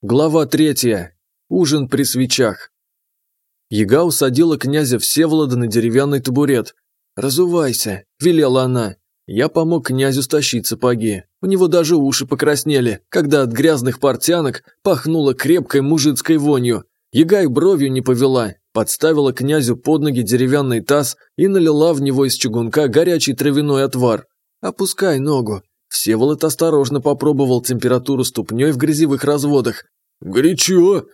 Глава третья. Ужин при свечах. Яга усадила князя Всеволода на деревянный табурет. «Разувайся», – велела она. Я помог князю стащить сапоги. У него даже уши покраснели, когда от грязных портянок пахнуло крепкой мужицкой вонью. Яга бровью не повела, подставила князю под ноги деревянный таз и налила в него из чугунка горячий травяной отвар. «Опускай ногу», Всеволод осторожно попробовал температуру ступней в грязевых разводах. «Горячо!»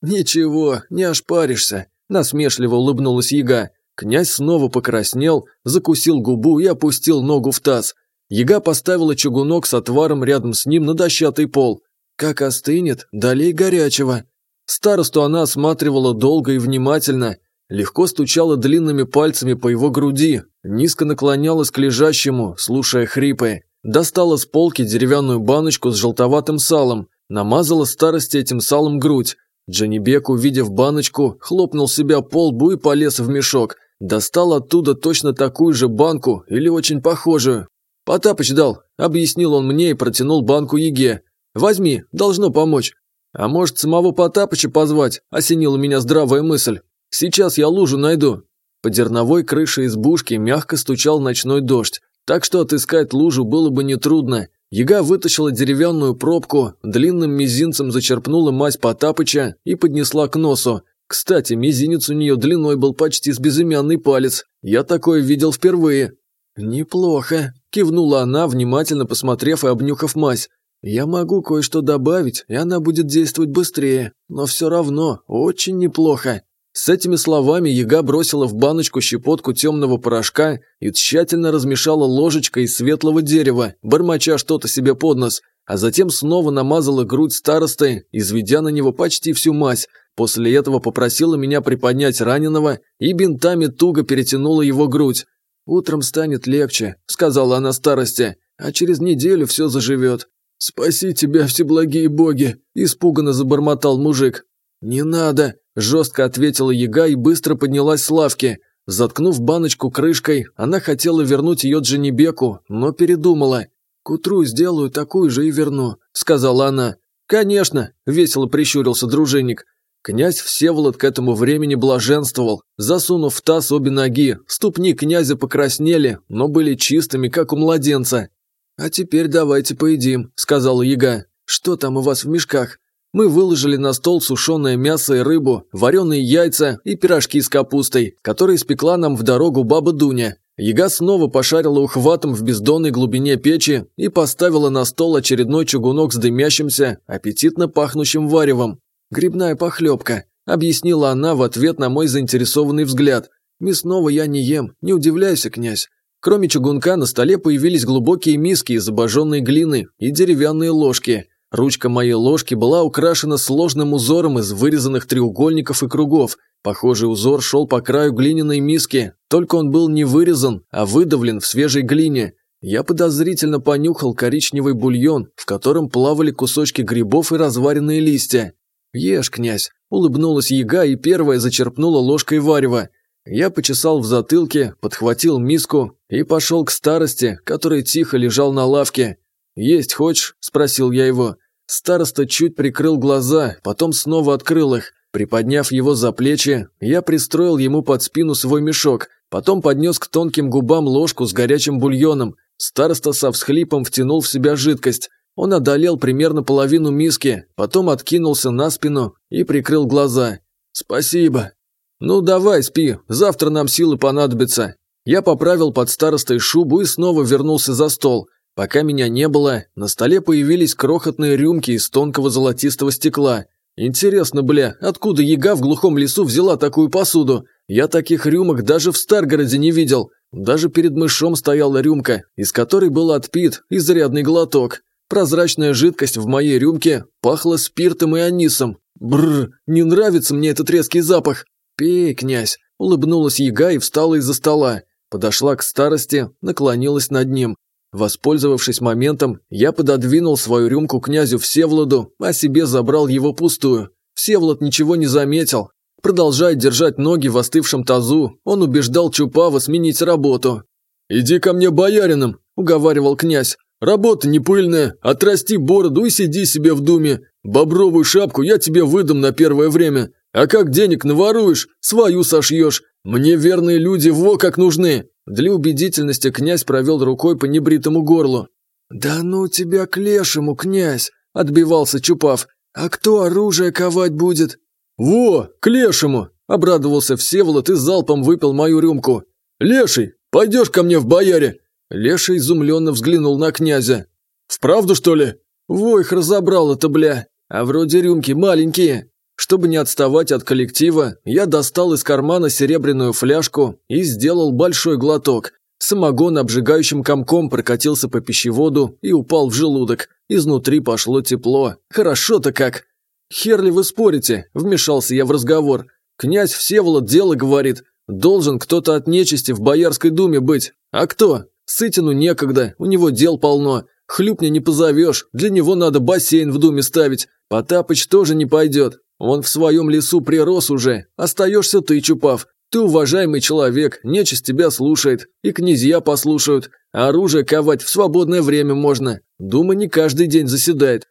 «Ничего, не ошпаришься», – насмешливо улыбнулась яга. Князь снова покраснел, закусил губу и опустил ногу в таз. Яга поставила чугунок с отваром рядом с ним на дощатый пол. «Как остынет, долей горячего». Старосту она осматривала долго и внимательно, легко стучала длинными пальцами по его груди, низко наклонялась к лежащему, слушая хрипы достала с полки деревянную баночку с желтоватым салом, намазала старости этим салом грудь. Джанибек, увидев баночку, хлопнул себя по лбу и полез в мешок. Достал оттуда точно такую же банку или очень похожую. «Потапыч дал», – объяснил он мне и протянул банку Еге. «Возьми, должно помочь». «А может, самого Потапыча позвать?» – осенила меня здравая мысль. «Сейчас я лужу найду». По дерновой крыше избушки мягко стучал ночной дождь. Так что отыскать лужу было бы нетрудно. Яга вытащила деревянную пробку, длинным мизинцем зачерпнула мазь Потапыча и поднесла к носу. Кстати, мизинец у нее длиной был почти с безымянный палец. Я такое видел впервые. «Неплохо», – кивнула она, внимательно посмотрев и обнюхав мазь. «Я могу кое-что добавить, и она будет действовать быстрее, но все равно очень неплохо». С этими словами яга бросила в баночку щепотку темного порошка и тщательно размешала ложечкой из светлого дерева, бормоча что-то себе под нос, а затем снова намазала грудь старосты, изведя на него почти всю мазь. После этого попросила меня приподнять раненого и бинтами туго перетянула его грудь. «Утром станет легче», — сказала она старости, «а через неделю все заживет». «Спаси тебя, все благие боги!» – испуганно забормотал мужик. «Не надо!» – жестко ответила Яга и быстро поднялась с лавки. Заткнув баночку крышкой, она хотела вернуть ее Дженнибеку, но передумала. «К утру сделаю такую же и верну», – сказала она. «Конечно!» – весело прищурился дружинник. Князь Всеволод к этому времени блаженствовал, засунув в таз обе ноги, ступни князя покраснели, но были чистыми, как у младенца. «А теперь давайте поедим», – сказала яга. «Что там у вас в мешках?» Мы выложили на стол сушеное мясо и рыбу, вареные яйца и пирожки с капустой, которые испекла нам в дорогу баба Дуня. Яга снова пошарила ухватом в бездонной глубине печи и поставила на стол очередной чугунок с дымящимся, аппетитно пахнущим варевом. «Грибная похлебка», – объяснила она в ответ на мой заинтересованный взгляд. «Мясного я не ем, не удивляйся, князь». Кроме чугунка на столе появились глубокие миски из обожженной глины и деревянные ложки – Ручка моей ложки была украшена сложным узором из вырезанных треугольников и кругов. Похожий узор шел по краю глиняной миски, только он был не вырезан, а выдавлен в свежей глине. Я подозрительно понюхал коричневый бульон, в котором плавали кусочки грибов и разваренные листья. «Ешь, князь!» – улыбнулась яга и первая зачерпнула ложкой варева. Я почесал в затылке, подхватил миску и пошел к старости, который тихо лежал на лавке. «Есть хочешь?» – спросил я его. Староста чуть прикрыл глаза, потом снова открыл их. Приподняв его за плечи, я пристроил ему под спину свой мешок, потом поднес к тонким губам ложку с горячим бульоном. Староста со всхлипом втянул в себя жидкость. Он одолел примерно половину миски, потом откинулся на спину и прикрыл глаза. «Спасибо». «Ну давай, спи, завтра нам силы понадобятся». Я поправил под старостой шубу и снова вернулся за стол. Пока меня не было, на столе появились крохотные рюмки из тонкого золотистого стекла. Интересно, бля, откуда яга в глухом лесу взяла такую посуду? Я таких рюмок даже в Старгороде не видел. Даже перед мышом стояла рюмка, из которой был отпит изрядный глоток. Прозрачная жидкость в моей рюмке пахла спиртом и анисом. Бррр, не нравится мне этот резкий запах. «Пей, князь!» – улыбнулась яга и встала из-за стола. Подошла к старости, наклонилась над ним, Воспользовавшись моментом, я пододвинул свою рюмку князю Всеволоду, а себе забрал его пустую. Всеволод ничего не заметил. Продолжая держать ноги в остывшем тазу, он убеждал Чупава сменить работу. «Иди ко мне боярином», – уговаривал князь. «Работа не пыльная, отрасти бороду и сиди себе в думе. Бобровую шапку я тебе выдам на первое время. А как денег наворуешь, свою сошьешь. Мне верные люди во как нужны». Для убедительности князь провел рукой по небритому горлу. «Да ну тебя к лешему, князь!» – отбивался Чупав. «А кто оружие ковать будет?» «Во, к лешему!» – обрадовался Всеволод и залпом выпил мою рюмку. «Леший, пойдешь ко мне в бояре!» Леша изумленно взглянул на князя. «Вправду, что ли?» «Войх разобрал это, бля! А вроде рюмки маленькие!» Чтобы не отставать от коллектива, я достал из кармана серебряную фляжку и сделал большой глоток. Самогон обжигающим комком прокатился по пищеводу и упал в желудок. Изнутри пошло тепло. Хорошо-то как. «Херли вы спорите?» – вмешался я в разговор. «Князь Всеволод дело говорит. Должен кто-то от нечисти в Боярской думе быть. А кто? Сытину некогда, у него дел полно. Хлюпня не позовешь, для него надо бассейн в думе ставить. Потапыч тоже не пойдет. Он в своем лесу прирос уже. Остаешься ты, Чупав. Ты уважаемый человек, нечисть тебя слушает, и князья послушают. Оружие ковать в свободное время можно. Дума не каждый день заседает».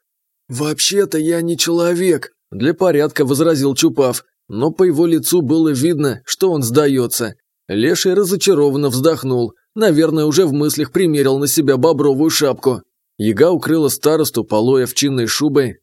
«Вообще-то я не человек», – для порядка возразил Чупав. Но по его лицу было видно, что он сдается. Леший разочарованно вздохнул. Наверное, уже в мыслях примерил на себя бобровую шапку. Яга укрыла старосту, полоя в чинной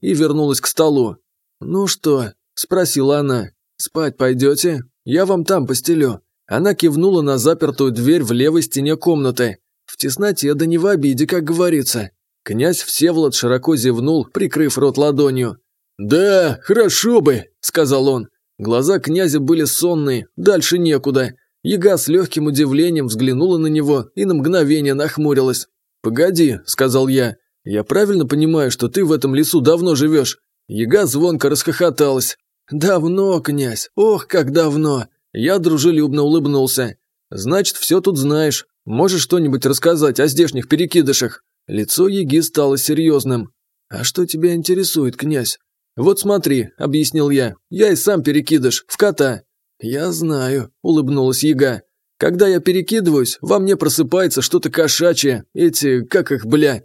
и вернулась к столу. «Ну что?» – спросила она. «Спать пойдете? Я вам там постелю». Она кивнула на запертую дверь в левой стене комнаты. «В тесноте да не в обиде, как говорится». Князь Всеволод широко зевнул, прикрыв рот ладонью. «Да, хорошо бы», – сказал он. Глаза князя были сонные, дальше некуда. Яга с легким удивлением взглянула на него и на мгновение нахмурилась. «Погоди», – сказал я. «Я правильно понимаю, что ты в этом лесу давно живешь?» Яга звонко расхохоталась. «Давно, князь! Ох, как давно!» Я дружелюбно улыбнулся. «Значит, все тут знаешь. Можешь что-нибудь рассказать о здешних перекидышах?» Лицо Яги стало серьезным. «А что тебя интересует, князь?» «Вот смотри», – объяснил я, – «я и сам перекидыш, в кота». «Я знаю», – улыбнулась Яга. «Когда я перекидываюсь, во мне просыпается что-то кошачье, эти, как их, бля».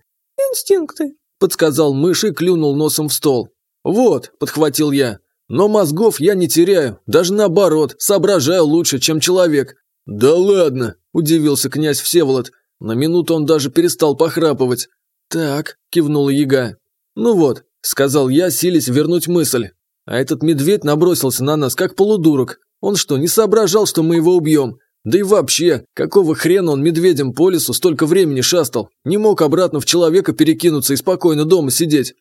«Инстинкты», – подсказал мышь и клюнул носом в стол. «Вот», – подхватил я, – «но мозгов я не теряю, даже наоборот, соображаю лучше, чем человек». «Да ладно», – удивился князь Всеволод. На минуту он даже перестал похрапывать. «Так», – кивнула яга. «Ну вот», – сказал я, сились вернуть мысль. А этот медведь набросился на нас, как полудурок. Он что, не соображал, что мы его убьем? Да и вообще, какого хрена он медведем по лесу столько времени шастал? Не мог обратно в человека перекинуться и спокойно дома сидеть.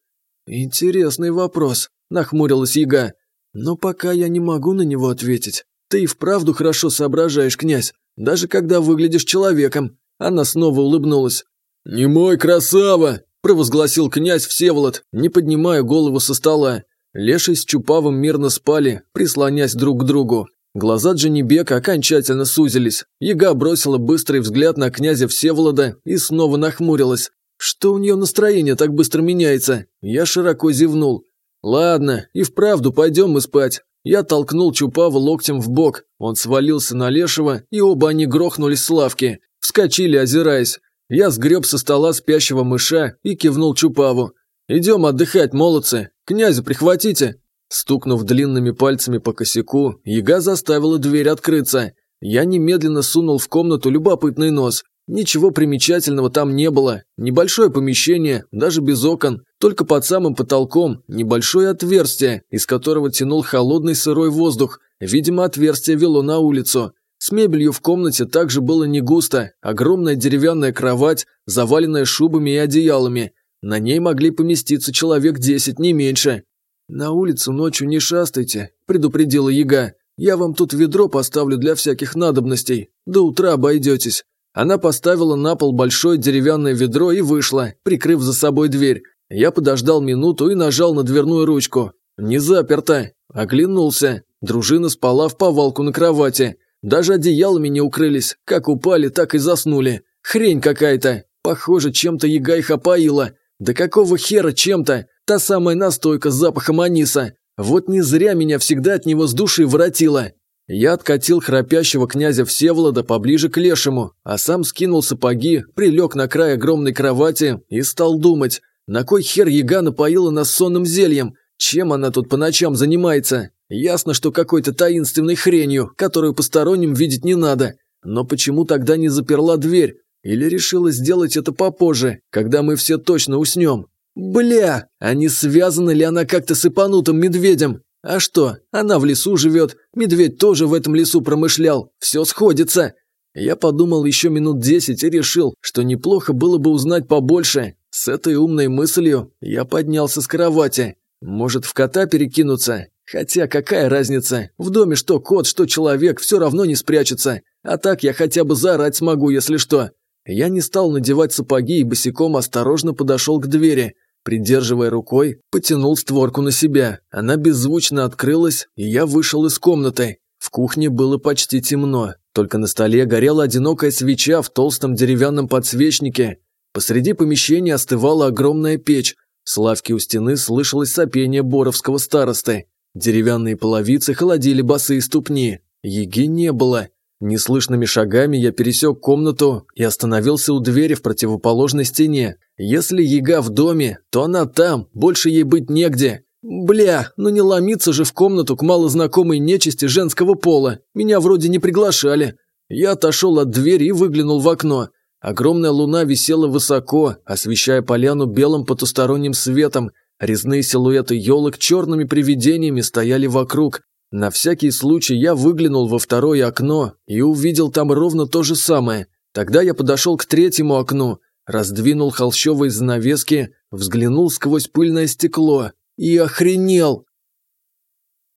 «Интересный вопрос», – нахмурилась Яга. «Но пока я не могу на него ответить. Ты и вправду хорошо соображаешь, князь, даже когда выглядишь человеком». Она снова улыбнулась. «Не мой красава!» – провозгласил князь Всеволод, не поднимая голову со стола. Леший с Чупавым мирно спали, прислонясь друг к другу. Глаза Дженебека окончательно сузились. Яга бросила быстрый взгляд на князя Всеволода и снова нахмурилась. Что у нее настроение так быстро меняется? Я широко зевнул. Ладно, и вправду пойдем мы спать. Я толкнул Чупава локтем в бок. Он свалился на Лешего, и оба они грохнулись с лавки. Вскочили, озираясь. Я сгреб со стола спящего мыша и кивнул Чупаву. «Идем отдыхать, молодцы! Князя прихватите!» Стукнув длинными пальцами по косяку, яга заставила дверь открыться. Я немедленно сунул в комнату любопытный нос. Ничего примечательного там не было. Небольшое помещение, даже без окон, только под самым потолком небольшое отверстие, из которого тянул холодный сырой воздух. Видимо, отверстие вело на улицу. С мебелью в комнате также было не густо. Огромная деревянная кровать, заваленная шубами и одеялами. На ней могли поместиться человек десять, не меньше. «На улицу ночью не шастайте», – предупредила яга. «Я вам тут ведро поставлю для всяких надобностей. До утра обойдетесь. Она поставила на пол большое деревянное ведро и вышла, прикрыв за собой дверь. Я подождал минуту и нажал на дверную ручку. Не заперто. Оглянулся. Дружина спала в повалку на кровати. Даже одеялами не укрылись. Как упали, так и заснули. Хрень какая-то. Похоже, чем-то яга их опоила. Да какого хера чем-то? Та самая настойка с запахом аниса. Вот не зря меня всегда от него с души воротило. Я откатил храпящего князя Всеволода поближе к лешему, а сам скинул сапоги, прилег на край огромной кровати и стал думать, на кой хер яга напоила нас сонным зельем, чем она тут по ночам занимается. Ясно, что какой-то таинственной хренью, которую посторонним видеть не надо. Но почему тогда не заперла дверь? Или решила сделать это попозже, когда мы все точно уснем? Бля, а не связана ли она как-то с ипанутым медведем? А что, она в лесу живет, медведь тоже в этом лесу промышлял, все сходится. Я подумал еще минут десять и решил, что неплохо было бы узнать побольше. С этой умной мыслью я поднялся с кровати. Может, в кота перекинуться? Хотя какая разница, в доме что кот, что человек, все равно не спрячется. А так я хотя бы заорать смогу, если что. Я не стал надевать сапоги и босиком осторожно подошел к двери. Придерживая рукой, потянул створку на себя. Она беззвучно открылась, и я вышел из комнаты. В кухне было почти темно. Только на столе горела одинокая свеча в толстом деревянном подсвечнике. Посреди помещения остывала огромная печь. С лавки у стены слышалось сопение боровского старосты. Деревянные половицы холодили босые ступни. Еги не было. Неслышными шагами я пересек комнату и остановился у двери в противоположной стене. Если яга в доме, то она там, больше ей быть негде. Бля, ну не ломиться же в комнату к малознакомой нечисти женского пола. Меня вроде не приглашали. Я отошел от двери и выглянул в окно. Огромная луна висела высоко, освещая поляну белым потусторонним светом. Резные силуэты елок черными привидениями стояли вокруг, на всякий случай я выглянул во второе окно и увидел там ровно то же самое. Тогда я подошел к третьему окну, раздвинул холщовые занавески, взглянул сквозь пыльное стекло и охренел.